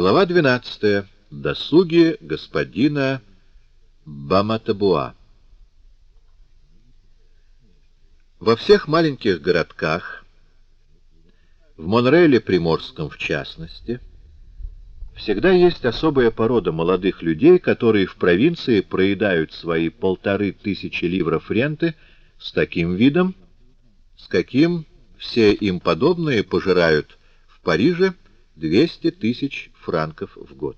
Глава 12. Досуги господина Баматабуа. Во всех маленьких городках, в Монрейле Приморском в частности, всегда есть особая порода молодых людей, которые в провинции проедают свои полторы тысячи ливров ренты с таким видом, с каким все им подобные пожирают в Париже 200 тысяч франков в год.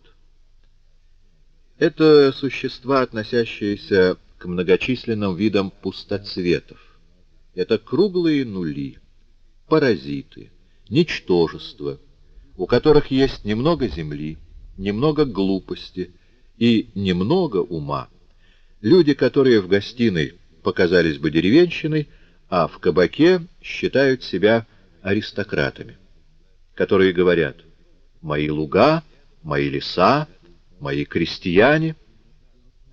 Это существа, относящиеся к многочисленным видам пустоцветов. Это круглые нули, паразиты, ничтожества, у которых есть немного земли, немного глупости и немного ума. Люди, которые в гостиной показались бы деревенщиной, а в кабаке считают себя аристократами, которые говорят «мои луга, мои леса, мои крестьяне»,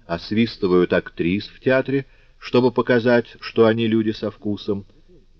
освистывают актрис в театре, чтобы показать, что они люди со вкусом,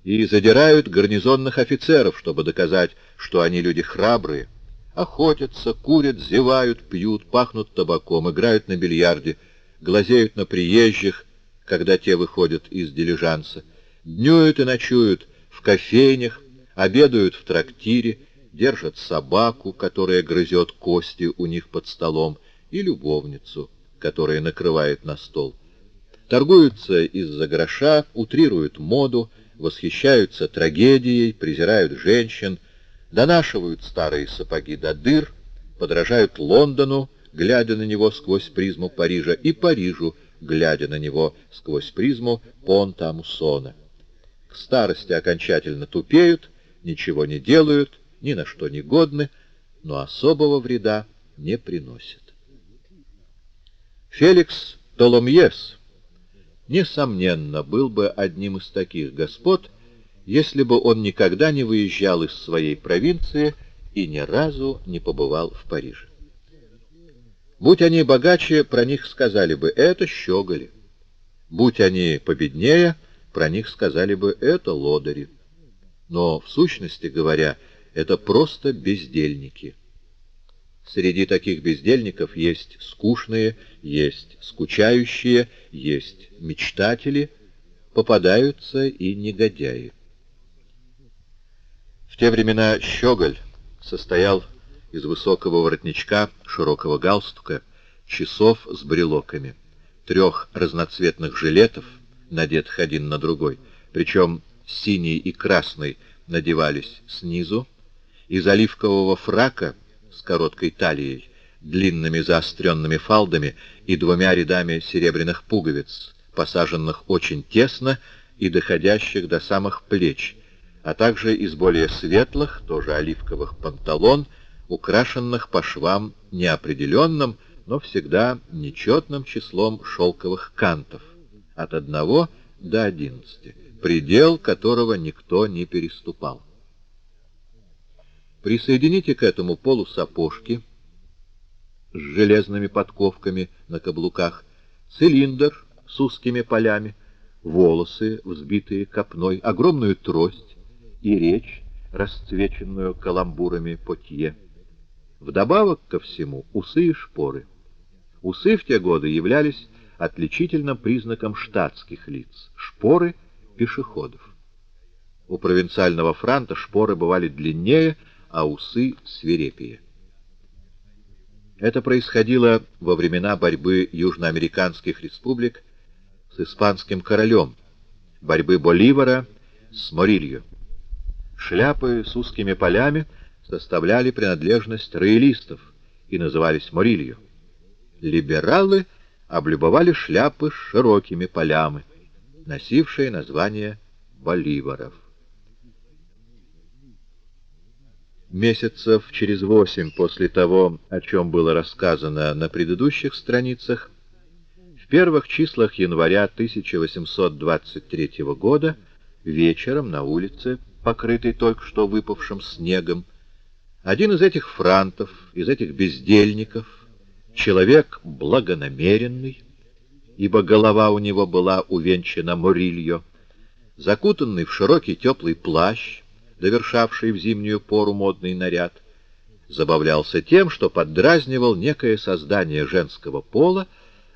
и задирают гарнизонных офицеров, чтобы доказать, что они люди храбрые, охотятся, курят, зевают, пьют, пахнут табаком, играют на бильярде, глазеют на приезжих, когда те выходят из дилижанса, днюют и ночуют в кофейнях, обедают в трактире, держат собаку, которая грызет кости у них под столом, и любовницу, которая накрывает на стол. Торгуются из-за гроша, утрируют моду, восхищаются трагедией, презирают женщин, донашивают старые сапоги до дыр, подражают Лондону, глядя на него сквозь призму Парижа, и Парижу, глядя на него сквозь призму Понта-Муссона к старости окончательно тупеют, ничего не делают, ни на что не годны, но особого вреда не приносят. Феликс Толомьес, несомненно, был бы одним из таких господ, если бы он никогда не выезжал из своей провинции и ни разу не побывал в Париже. Будь они богаче, про них сказали бы «это щеголи». Будь они победнее — про них сказали бы «это лодыри». Но, в сущности говоря, это просто бездельники. Среди таких бездельников есть скучные, есть скучающие, есть мечтатели, попадаются и негодяи. В те времена щеголь состоял из высокого воротничка, широкого галстука, часов с брелоками, трех разноцветных жилетов, надетых один на другой, причем синий и красный надевались снизу, из оливкового фрака с короткой талией, длинными заостренными фалдами и двумя рядами серебряных пуговиц, посаженных очень тесно и доходящих до самых плеч, а также из более светлых, тоже оливковых панталон, украшенных по швам неопределенным, но всегда нечетным числом шелковых кантов от одного до одиннадцати, предел которого никто не переступал. Присоедините к этому полусапожки с железными подковками на каблуках, цилиндр с узкими полями, волосы, взбитые копной, огромную трость и речь, расцвеченную каламбурами потье. Вдобавок ко всему усы и шпоры. Усы в те годы являлись отличительным признаком штатских лиц — шпоры пешеходов. У провинциального франта шпоры бывали длиннее, а усы свирепее. Это происходило во времена борьбы южноамериканских республик с испанским королем, борьбы Боливара с Морилью. Шляпы с узкими полями составляли принадлежность роялистов и назывались Морилью. Либералы — облюбовали шляпы с широкими полями, носившие название боливаров. Месяцев через восемь после того, о чем было рассказано на предыдущих страницах, в первых числах января 1823 года вечером на улице, покрытой только что выпавшим снегом, один из этих франтов, из этих бездельников, человек благонамеренный, ибо голова у него была увенчана морилью, закутанный в широкий теплый плащ, довершавший в зимнюю пору модный наряд, забавлялся тем, что поддразнивал некое создание женского пола,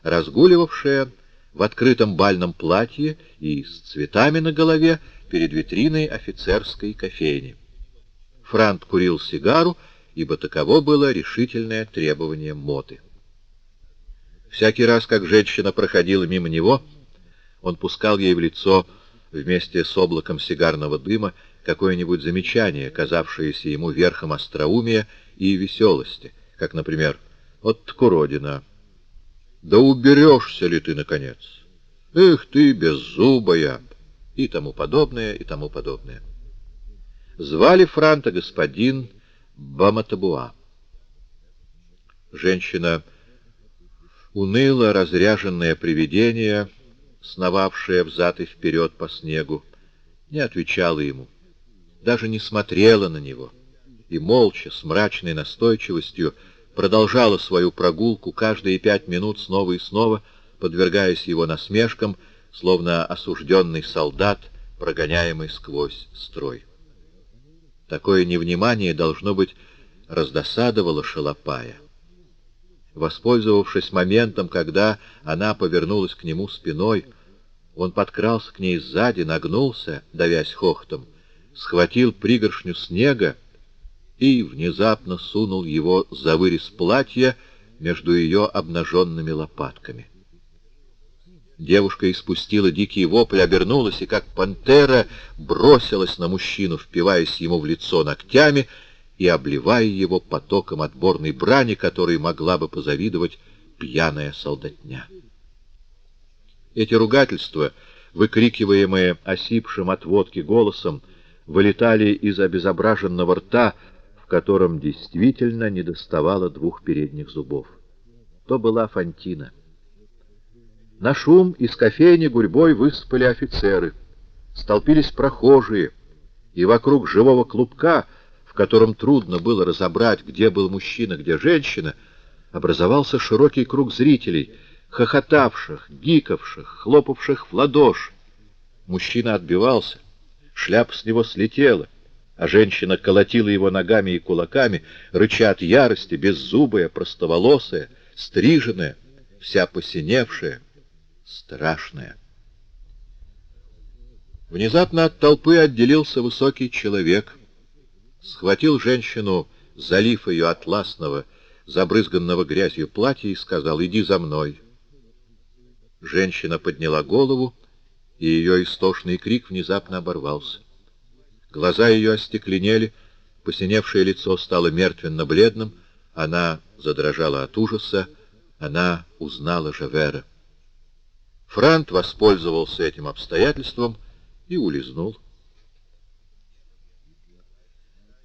разгуливавшее в открытом бальном платье и с цветами на голове перед витриной офицерской кофейни. Франт курил сигару, ибо таково было решительное требование моды. Всякий раз, как женщина проходила мимо него, он пускал ей в лицо вместе с облаком сигарного дыма какое-нибудь замечание, казавшееся ему верхом остроумия и веселости, как, например, «Вот куродина! Да уберешься ли ты, наконец? Эх ты, беззубая!» и тому подобное, и тому подобное. Звали Франта господин Баматабуа. Женщина, уныло разряженное привидение, сновавшее взад и вперед по снегу, не отвечала ему, даже не смотрела на него и молча, с мрачной настойчивостью, продолжала свою прогулку каждые пять минут снова и снова, подвергаясь его насмешкам, словно осужденный солдат, прогоняемый сквозь строй. Такое невнимание, должно быть, раздосадовало Шалопая. Воспользовавшись моментом, когда она повернулась к нему спиной, он подкрался к ней сзади, нагнулся, давясь хохтом, схватил пригоршню снега и внезапно сунул его за вырез платья между ее обнаженными лопатками. Девушка испустила дикий вопль, обернулась и, как пантера, бросилась на мужчину, впиваясь ему в лицо ногтями и обливая его потоком отборной брани, которой могла бы позавидовать пьяная солдатня. Эти ругательства, выкрикиваемые осипшим от водки голосом, вылетали из обезображенного рта, в котором действительно недоставало двух передних зубов. То была Фантина. На шум из кофейни гурьбой высыпали офицеры. Столпились прохожие, и вокруг живого клубка, в котором трудно было разобрать, где был мужчина, где женщина, образовался широкий круг зрителей, хохотавших, гикавших, хлопавших в ладоши. Мужчина отбивался, шляпа с него слетела, а женщина колотила его ногами и кулаками, рыча от ярости, беззубая, простоволосая, стриженная, вся посиневшая страшное. Внезапно от толпы отделился высокий человек, схватил женщину, залив ее атласного, забрызганного грязью платья, и сказал «Иди за мной». Женщина подняла голову, и ее истошный крик внезапно оборвался. Глаза ее остекленели, посиневшее лицо стало мертвенно-бледным, она задрожала от ужаса, она узнала Жавера. Франт воспользовался этим обстоятельством и улизнул.